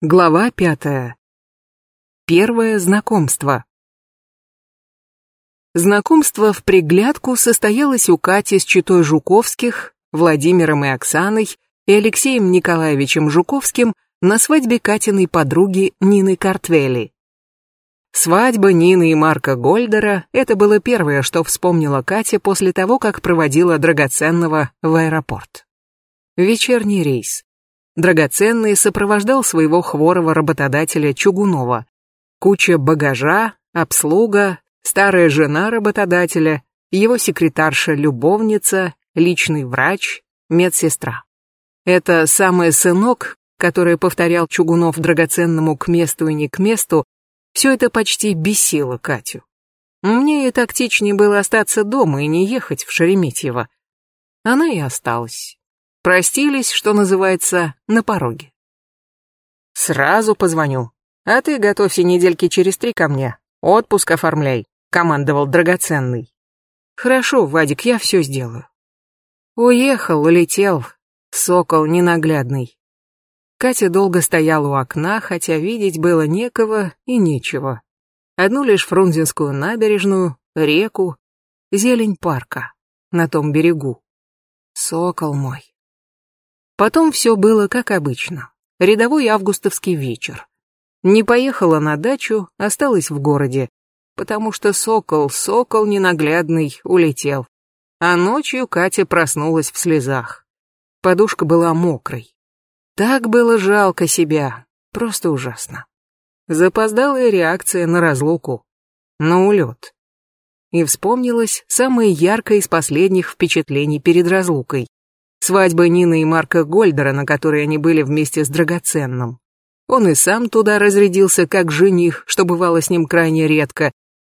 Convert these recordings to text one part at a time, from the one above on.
Глава пятая. Первое знакомство. Знакомство в приглядку состоялось у Кати с читой Жуковских, Владимиром и Оксаной и Алексеем Николаевичем Жуковским на свадьбе Катиной подруги Нины Картвели. Свадьба Нины и Марка Гольдера – это было первое, что вспомнила Катя после того, как проводила драгоценного в аэропорт. Вечерний рейс. Драгоценный сопровождал своего хворого работодателя Чугунова. Куча багажа, обслуга, старая жена работодателя, его секретарша-любовница, личный врач, медсестра. Это самый сынок, который повторял Чугунов драгоценному к месту и не к месту, все это почти бесило Катю. Мне и тактичнее было остаться дома и не ехать в Шереметьево. Она и осталась. Простились, что называется, на пороге. «Сразу позвоню. А ты готовься недельки через три ко мне. Отпуск оформляй», — командовал драгоценный. «Хорошо, Вадик, я все сделаю». Уехал, улетел. Сокол ненаглядный. Катя долго стояла у окна, хотя видеть было некого и нечего. Одну лишь Фрунзенскую набережную, реку, зелень парка на том берегу. Сокол мой. Потом все было как обычно. Рядовой августовский вечер. Не поехала на дачу, осталась в городе, потому что сокол, сокол ненаглядный, улетел. А ночью Катя проснулась в слезах. Подушка была мокрой. Так было жалко себя, просто ужасно. Запоздалая реакция на разлуку, на улет. И вспомнилось самое яркое из последних впечатлений перед разлукой. Свадьба Нины и Марка Гольдера, на которой они были вместе с драгоценным. Он и сам туда разрядился как жених, что бывало с ним крайне редко,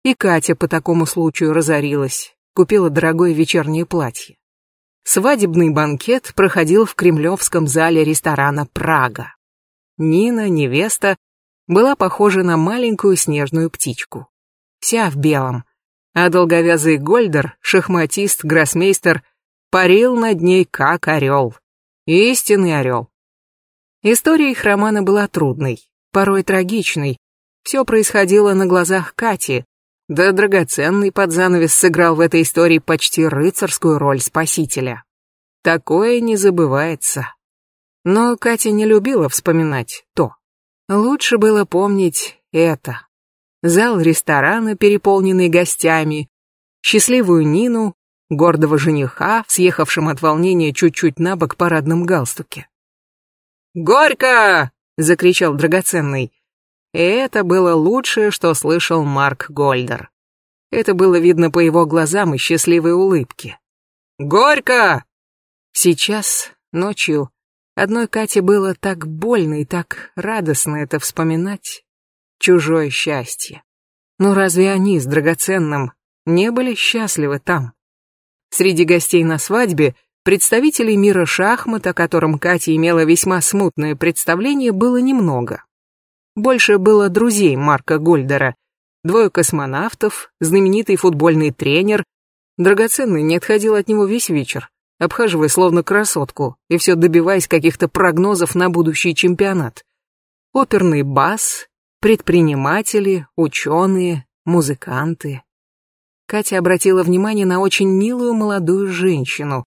и Катя по такому случаю разорилась, купила дорогое вечернее платье. Свадебный банкет проходил в кремлевском зале ресторана «Прага». Нина, невеста, была похожа на маленькую снежную птичку. Вся в белом. А долговязый Гольдер, шахматист, гроссмейстер, парил над ней как орел. Истинный орел. История их романа была трудной, порой трагичной. Все происходило на глазах Кати, да драгоценный под занавес сыграл в этой истории почти рыцарскую роль спасителя. Такое не забывается. Но Катя не любила вспоминать то. Лучше было помнить это. Зал ресторана, переполненный гостями, счастливую Нину, гордого жениха, съехавшим от волнения чуть-чуть на бок парадном галстуке. «Горько!» — закричал драгоценный. И это было лучшее, что слышал Марк Гольдер. Это было видно по его глазам и счастливой улыбке. «Горько!» Сейчас, ночью, одной Кате было так больно и так радостно это вспоминать. Чужое счастье. Но разве они с драгоценным не были счастливы там? Среди гостей на свадьбе представителей мира шахмат, о котором Катя имела весьма смутное представление, было немного. Больше было друзей Марка Гольдера, двое космонавтов, знаменитый футбольный тренер. Драгоценный не отходил от него весь вечер, обхаживая словно красотку и все добиваясь каких-то прогнозов на будущий чемпионат. Оперный бас, предприниматели, ученые, музыканты. Катя обратила внимание на очень милую молодую женщину.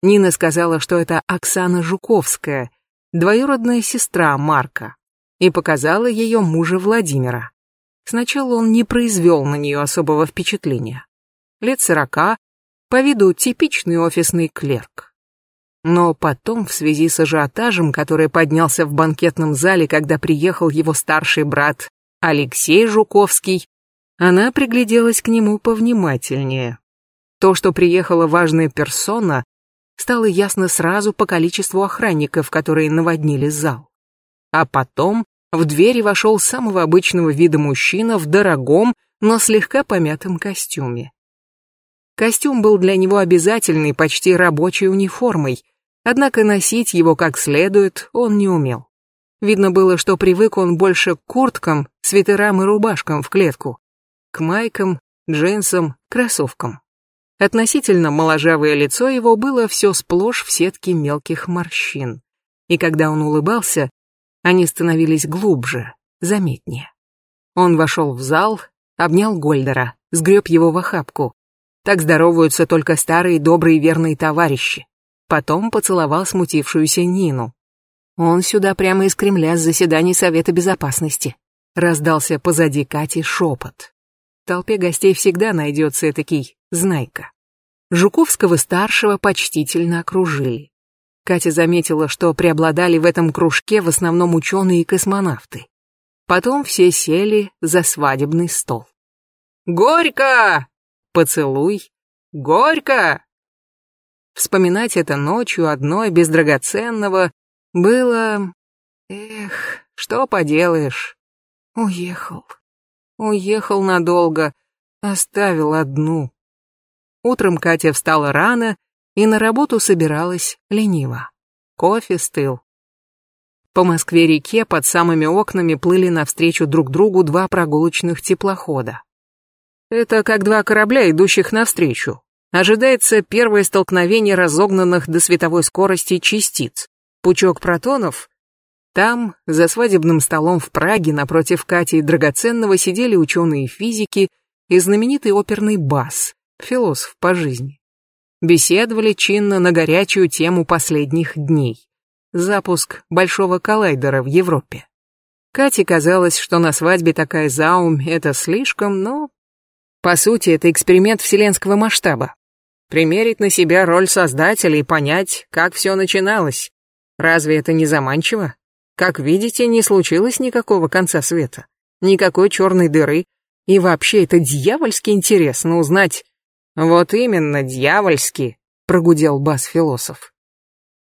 Нина сказала, что это Оксана Жуковская, двоюродная сестра Марка, и показала ее мужа Владимира. Сначала он не произвел на нее особого впечатления. Лет сорока, по виду типичный офисный клерк. Но потом, в связи с ажиотажем, который поднялся в банкетном зале, когда приехал его старший брат Алексей Жуковский, она пригляделась к нему повнимательнее. То, что приехала важная персона, стало ясно сразу по количеству охранников, которые наводнили зал. А потом в двери вошел самого обычного вида мужчина в дорогом, но слегка помятом костюме. Костюм был для него обязательной, почти рабочей униформой, однако носить его как следует он не умел. Видно было, что привык он больше к курткам, свитерам и рубашкам в клетку, к майкам, джинсам, кроссовкам. Относительно моложавое лицо его было все сплошь в сетке мелких морщин. И когда он улыбался, Они становились глубже, заметнее. Он вошел в зал, обнял Гольдера, сгреб его в охапку. Так здороваются только старые добрые верные товарищи. Потом поцеловал смутившуюся Нину. Он сюда прямо из Кремля с заседаний Совета Безопасности. Раздался позади Кати шепот. Толпе гостей всегда найдется этакий знайка. Жуковского-старшего почтительно окружили. Катя заметила, что преобладали в этом кружке в основном ученые и космонавты. Потом все сели за свадебный стол. «Горько! Поцелуй! Горько!» Вспоминать это ночью одной без драгоценного было... Эх, что поделаешь. Уехал. Уехал надолго. Оставил одну. Утром Катя встала рано и на работу собиралась лениво. Кофе стыл. По Москве-реке под самыми окнами плыли навстречу друг другу два прогулочных теплохода. Это как два корабля, идущих навстречу. Ожидается первое столкновение разогнанных до световой скорости частиц. Пучок протонов там, за свадебным столом в Праге, напротив Кати и Драгоценного, сидели ученые-физики и знаменитый оперный бас, философ по жизни. Беседовали чинно на горячую тему последних дней. Запуск большого коллайдера в Европе. Кате казалось, что на свадьбе такая заум — это слишком, но... По сути, это эксперимент вселенского масштаба. Примерить на себя роль создателя и понять, как все начиналось. Разве это не заманчиво? Как видите, не случилось никакого конца света, никакой черной дыры, и вообще это дьявольски интересно узнать. Вот именно, дьявольски, прогудел бас-философ.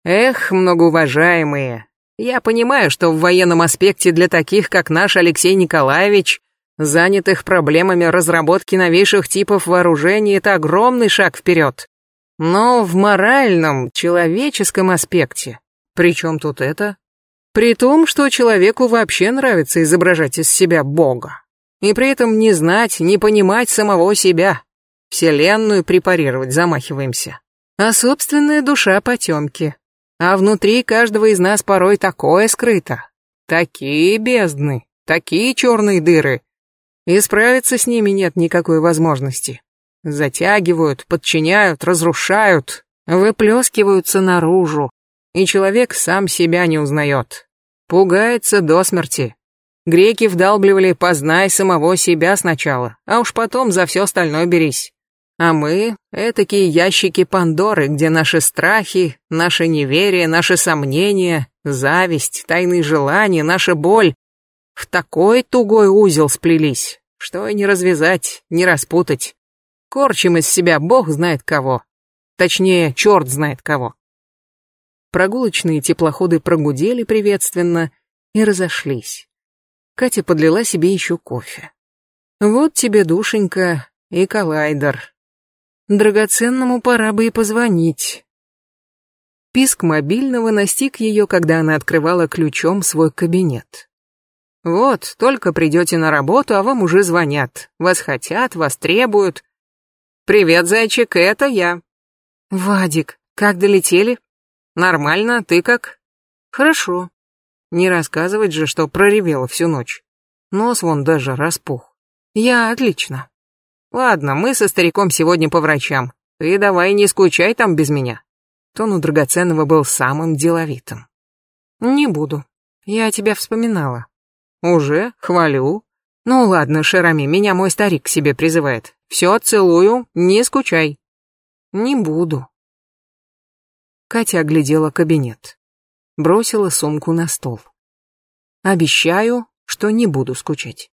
Эх, многоуважаемые, я понимаю, что в военном аспекте для таких, как наш Алексей Николаевич, занятых проблемами разработки новейших типов вооружений, это огромный шаг вперед. Но в моральном, человеческом аспекте, при чем тут это? При том, что человеку вообще нравится изображать из себя Бога. И при этом не знать, не понимать самого себя. Вселенную препарировать замахиваемся. А собственная душа потемки. А внутри каждого из нас порой такое скрыто. Такие бездны, такие черные дыры. И справиться с ними нет никакой возможности. Затягивают, подчиняют, разрушают, выплескиваются наружу. И человек сам себя не узнает. Пугается до смерти. Греки вдалбливали «познай самого себя сначала, а уж потом за все остальное берись». А мы — этакие ящики Пандоры, где наши страхи, наше неверие, наши сомнения, зависть, тайные желания, наша боль в такой тугой узел сплелись, что и не развязать, не распутать. Корчим из себя бог знает кого. Точнее, черт знает кого. Прогулочные теплоходы прогудели приветственно и разошлись. Катя подлила себе еще кофе. Вот тебе, душенька, и коллайдер. Драгоценному пора бы и позвонить. Писк мобильного настиг ее, когда она открывала ключом свой кабинет. Вот, только придете на работу, а вам уже звонят. Вас хотят, вас требуют. Привет, зайчик, это я. Вадик, как долетели? Нормально, ты как? Хорошо. Не рассказывать же, что проревела всю ночь. Нос вон даже распух. Я отлично. Ладно, мы со стариком сегодня по врачам. Ты давай не скучай там без меня. Тон у драгоценного был самым деловитым. Не буду. Я тебя вспоминала. Уже? Хвалю. Ну ладно, Шерами, меня мой старик к себе призывает. Все, целую, не скучай. Не буду. Катя оглядела кабинет. Бросила сумку на стол. Обещаю, что не буду скучать.